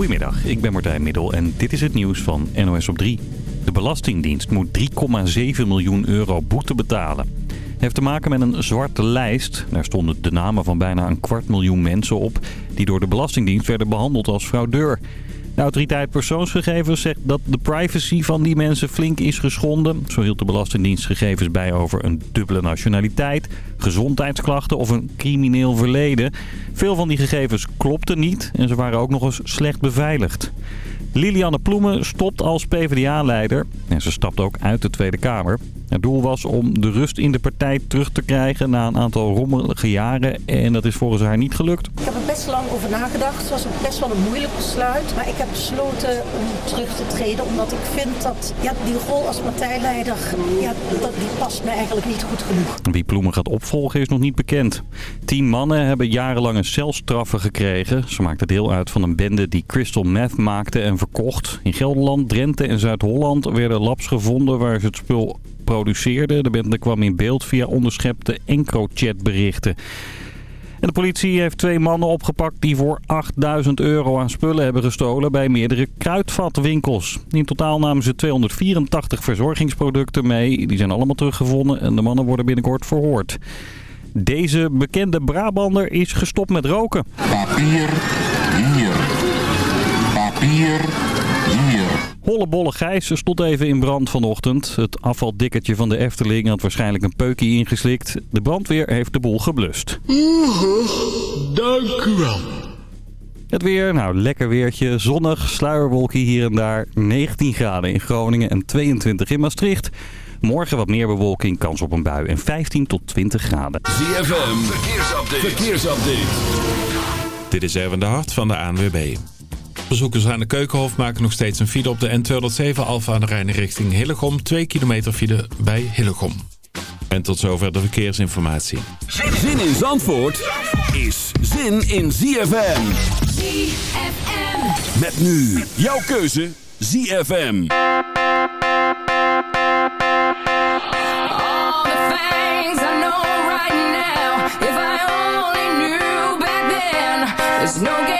Goedemiddag, ik ben Martijn Middel en dit is het nieuws van NOS op 3. De Belastingdienst moet 3,7 miljoen euro boete betalen. Het heeft te maken met een zwarte lijst. Daar stonden de namen van bijna een kwart miljoen mensen op... die door de Belastingdienst werden behandeld als fraudeur. De autoriteit persoonsgegevens zegt dat de privacy van die mensen flink is geschonden. Zo hield de Belastingdienst gegevens bij over een dubbele nationaliteit, gezondheidsklachten of een crimineel verleden. Veel van die gegevens klopten niet en ze waren ook nog eens slecht beveiligd. Lilianne Ploemen stopt als PvdA-leider en ze stapt ook uit de Tweede Kamer. Het doel was om de rust in de partij terug te krijgen na een aantal rommelige jaren. En dat is volgens haar niet gelukt. Ik heb er best lang over nagedacht. Het was best wel een moeilijk besluit. Maar ik heb besloten om terug te treden. Omdat ik vind dat ja, die rol als partijleider, ja, dat, die past me eigenlijk niet goed genoeg. Wie Ploemen gaat opvolgen is nog niet bekend. Tien mannen hebben jarenlange celstraffen gekregen. Ze maakten deel uit van een bende die crystal meth maakte en verkocht. In Gelderland, Drenthe en Zuid-Holland werden labs gevonden waar ze het spul produceerden. De bende kwam in beeld via onderschepte EncroChat-berichten. En de politie heeft twee mannen opgepakt die voor 8000 euro aan spullen hebben gestolen bij meerdere kruidvatwinkels. In totaal namen ze 284 verzorgingsproducten mee. Die zijn allemaal teruggevonden en de mannen worden binnenkort verhoord. Deze bekende Brabander is gestopt met roken. Papier hier. Papier hier. Hollebolle Gijs stond even in brand vanochtend. Het afvaldikkertje van de Efteling had waarschijnlijk een peukie ingeslikt. De brandweer heeft de boel geblust. Dank u wel. Het weer, nou lekker weertje, zonnig, sluierwolkje hier en daar. 19 graden in Groningen en 22 in Maastricht. Morgen wat meer bewolking, kans op een bui en 15 tot 20 graden. ZFM, verkeersupdate. verkeersupdate. Dit is Erwin de Hart van de ANWB. Bezoekers aan de Keukenhof maken nog steeds een file op de N207 Alfa aan de Rijn richting Hillegom. 2 kilometer file bij Hillegom. En tot zover de verkeersinformatie. Zin in Zandvoort is zin in ZFM. ZFM. Met nu jouw keuze ZFM. All the things I know right now. If I only knew back then. There's no getting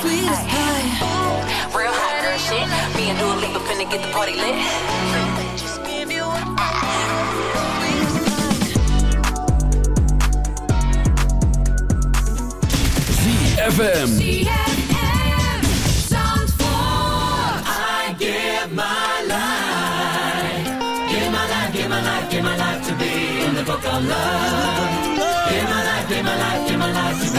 Sweetest pie. Real hot girl shit. Me and Dua Lipa finna get the party lit. Just give you a sweetest pie. I give my life, give my life, give my life, give my life to be in the book of love. Give my life, give my life, give my life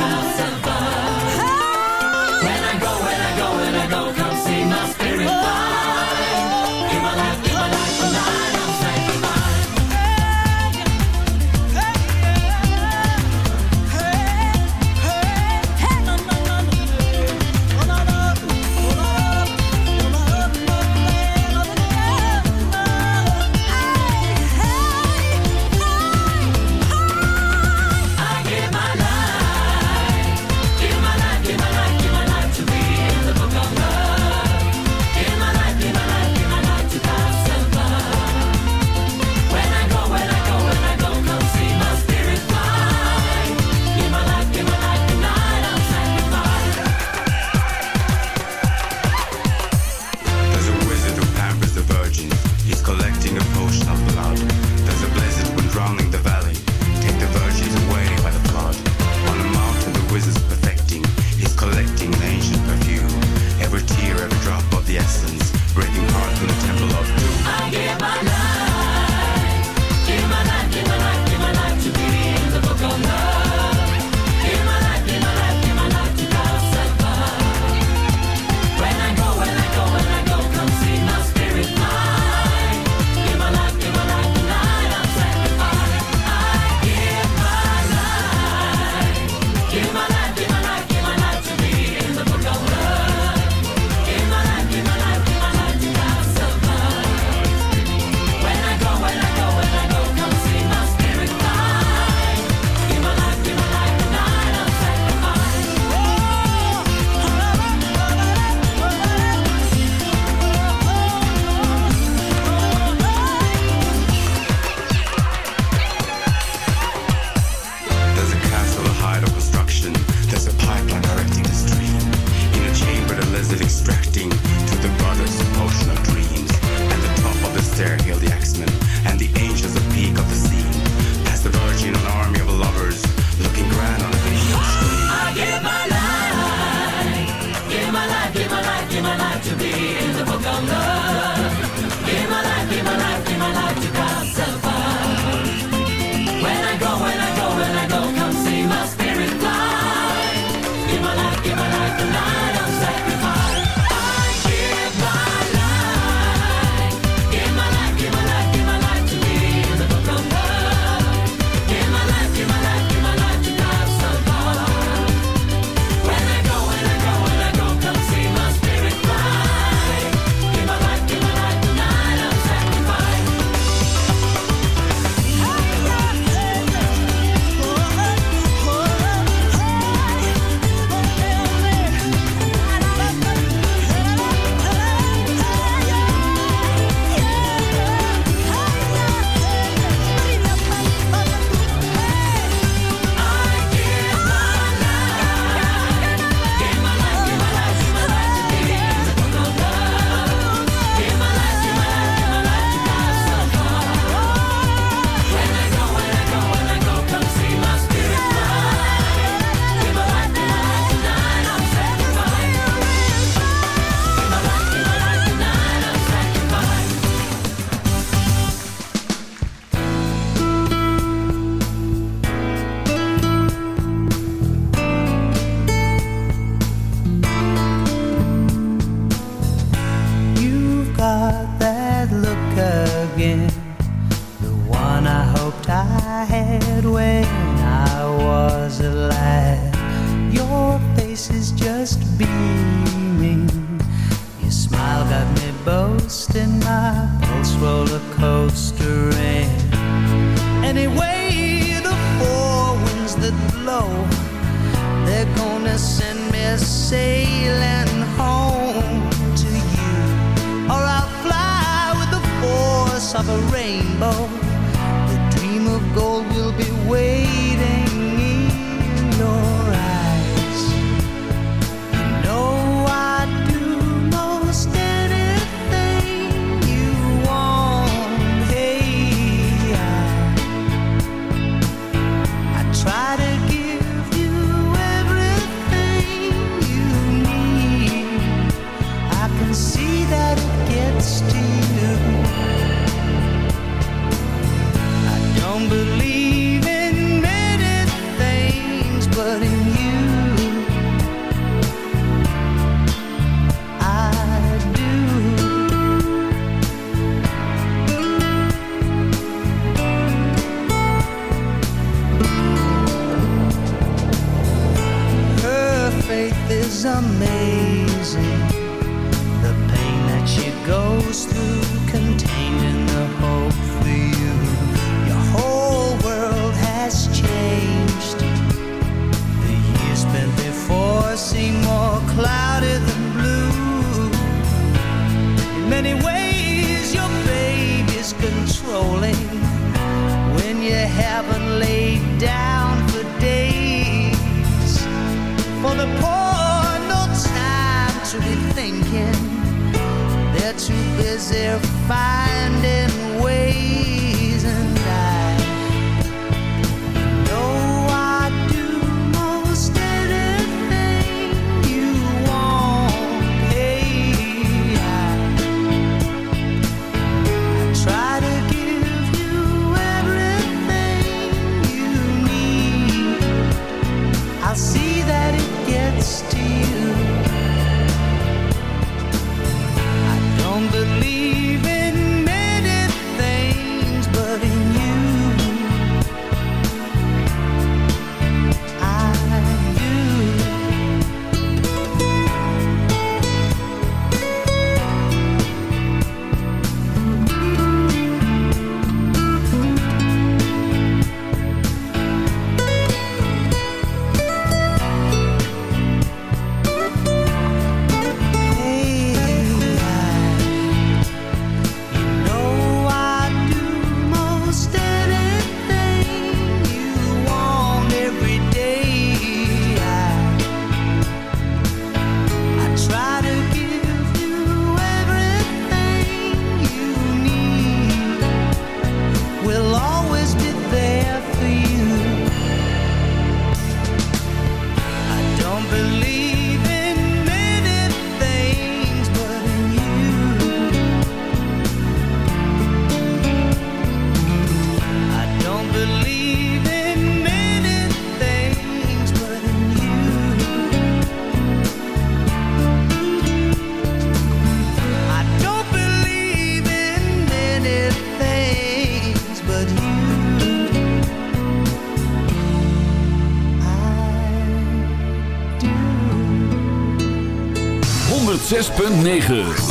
106.9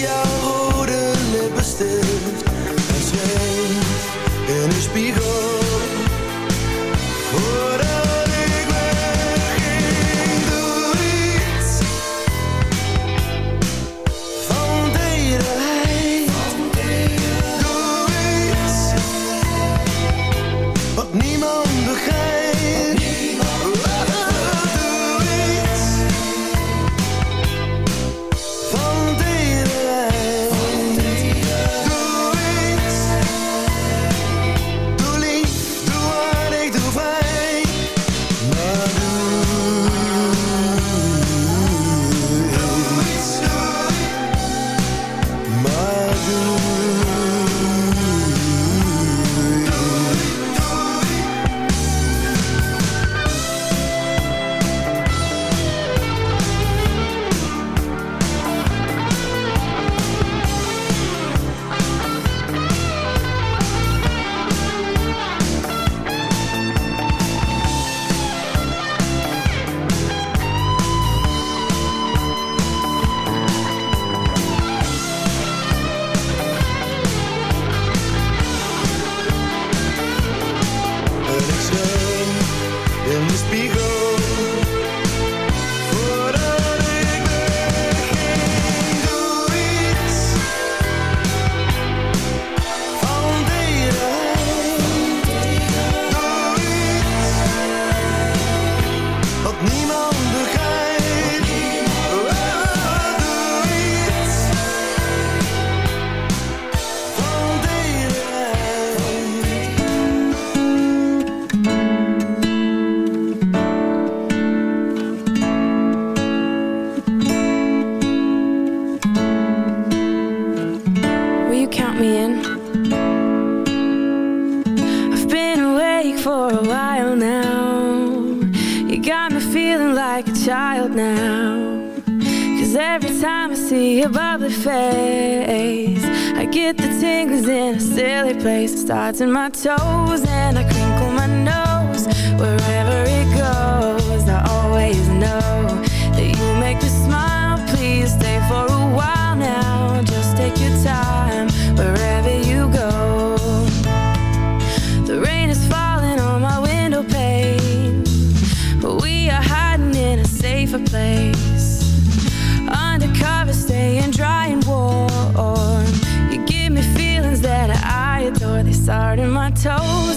yo. get the tingles in a silly place. Starts in my toes and I crinkle my nose. Wherever told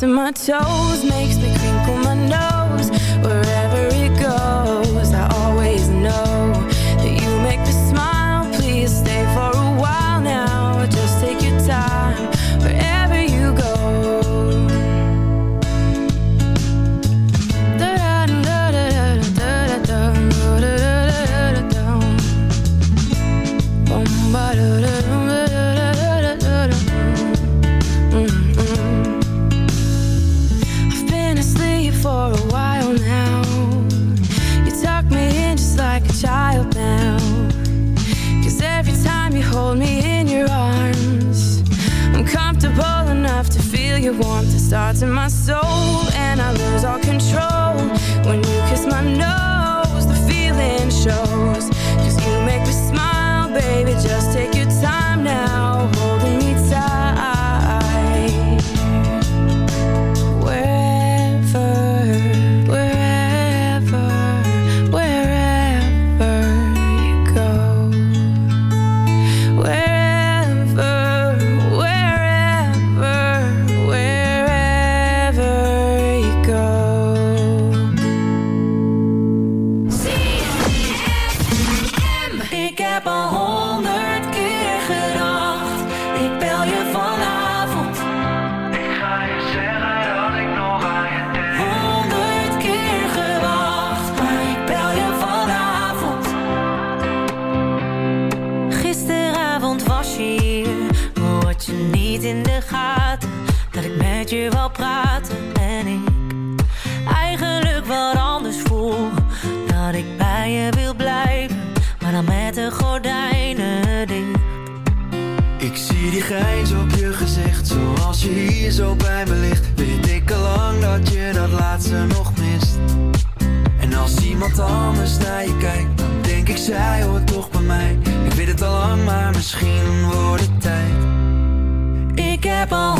to my toes, make misschien wordt het tijd. Ik heb al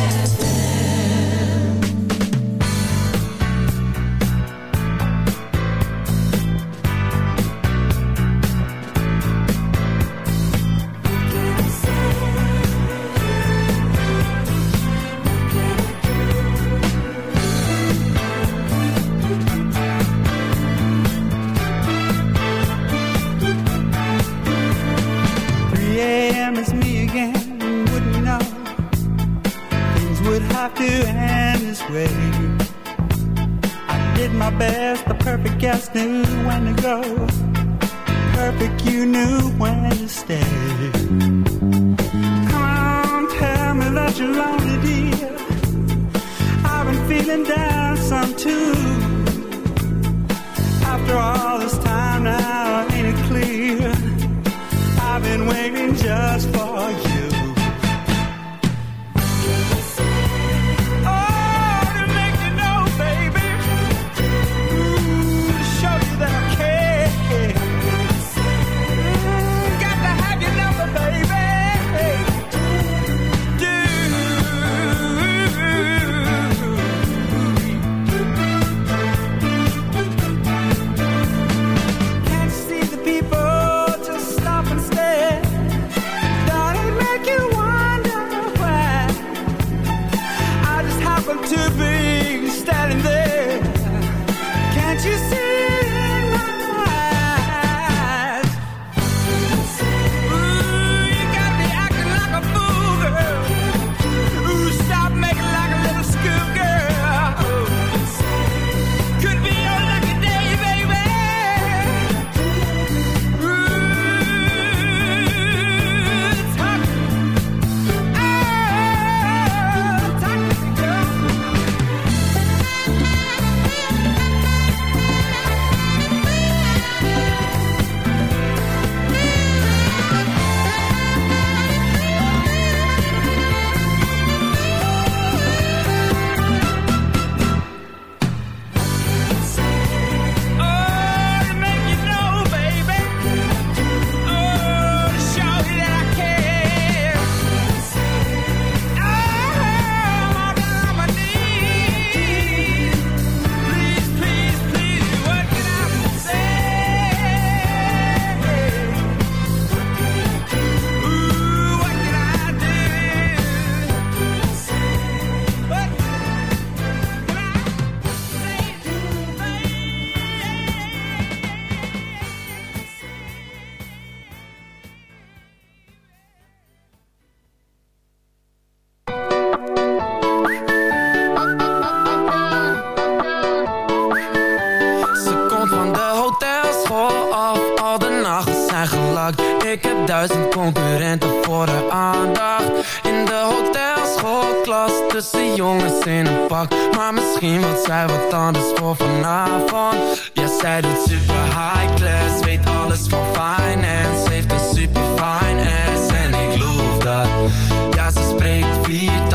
spreek vier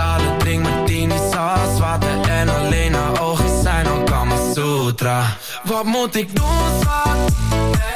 met drink niet als water En alleen naar ogen zijn al Kama Wat moet ik doen, schat?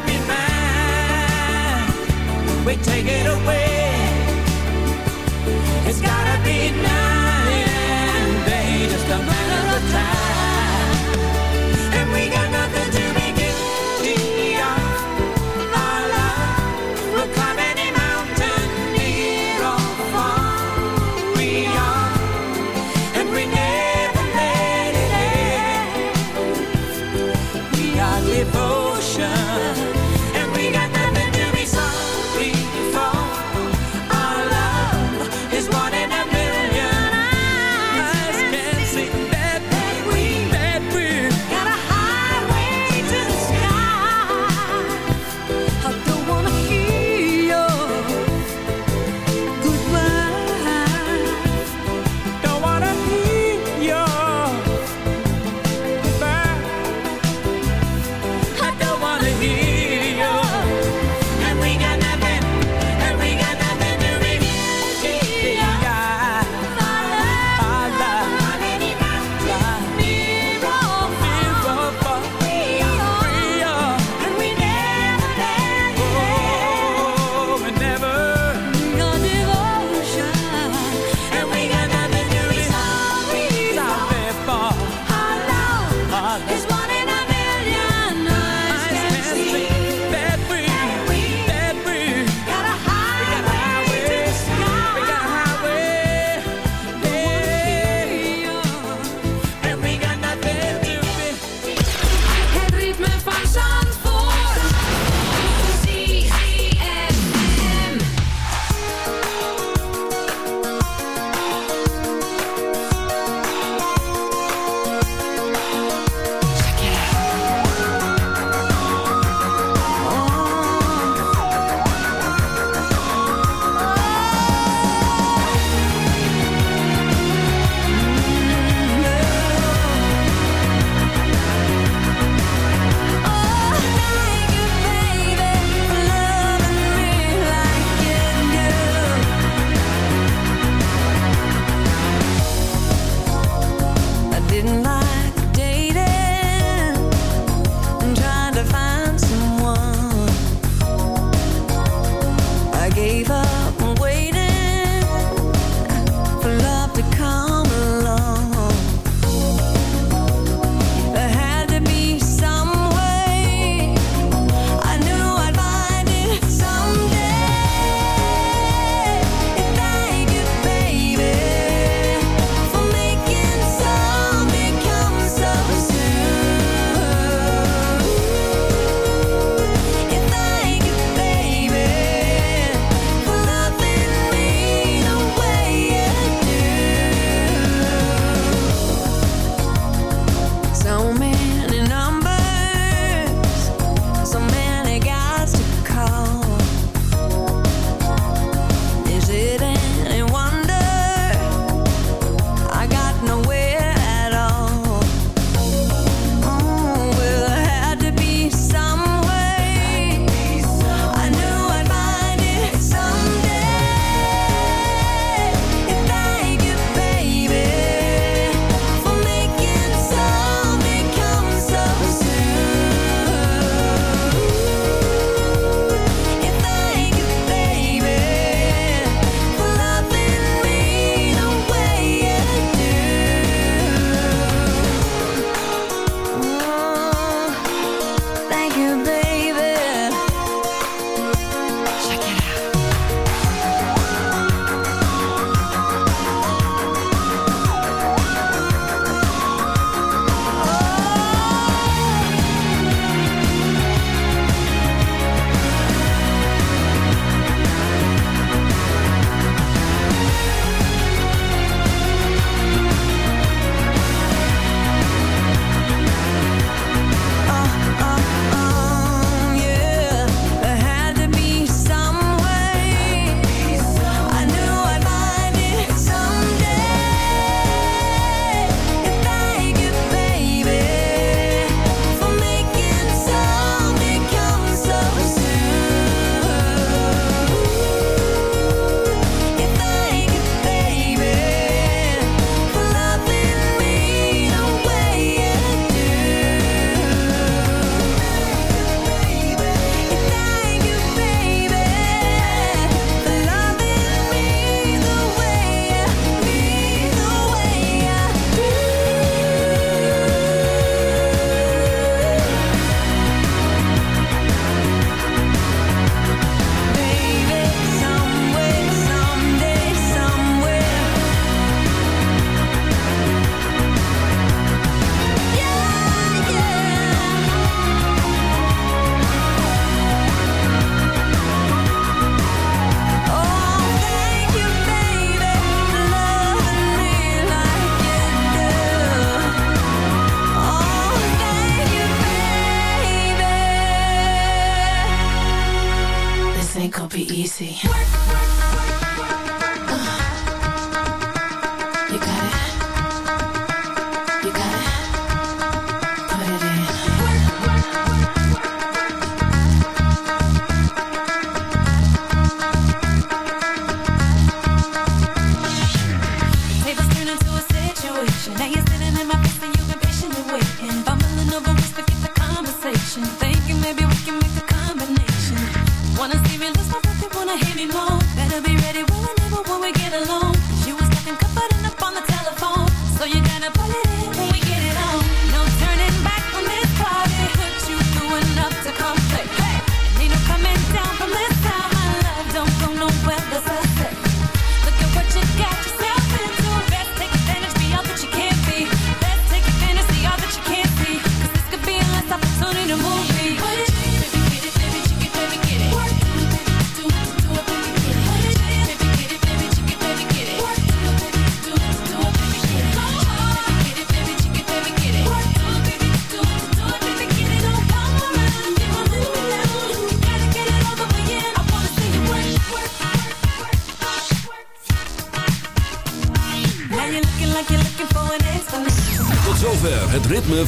might be mine. We take it away. It's gotta be mine. and just a matter of time.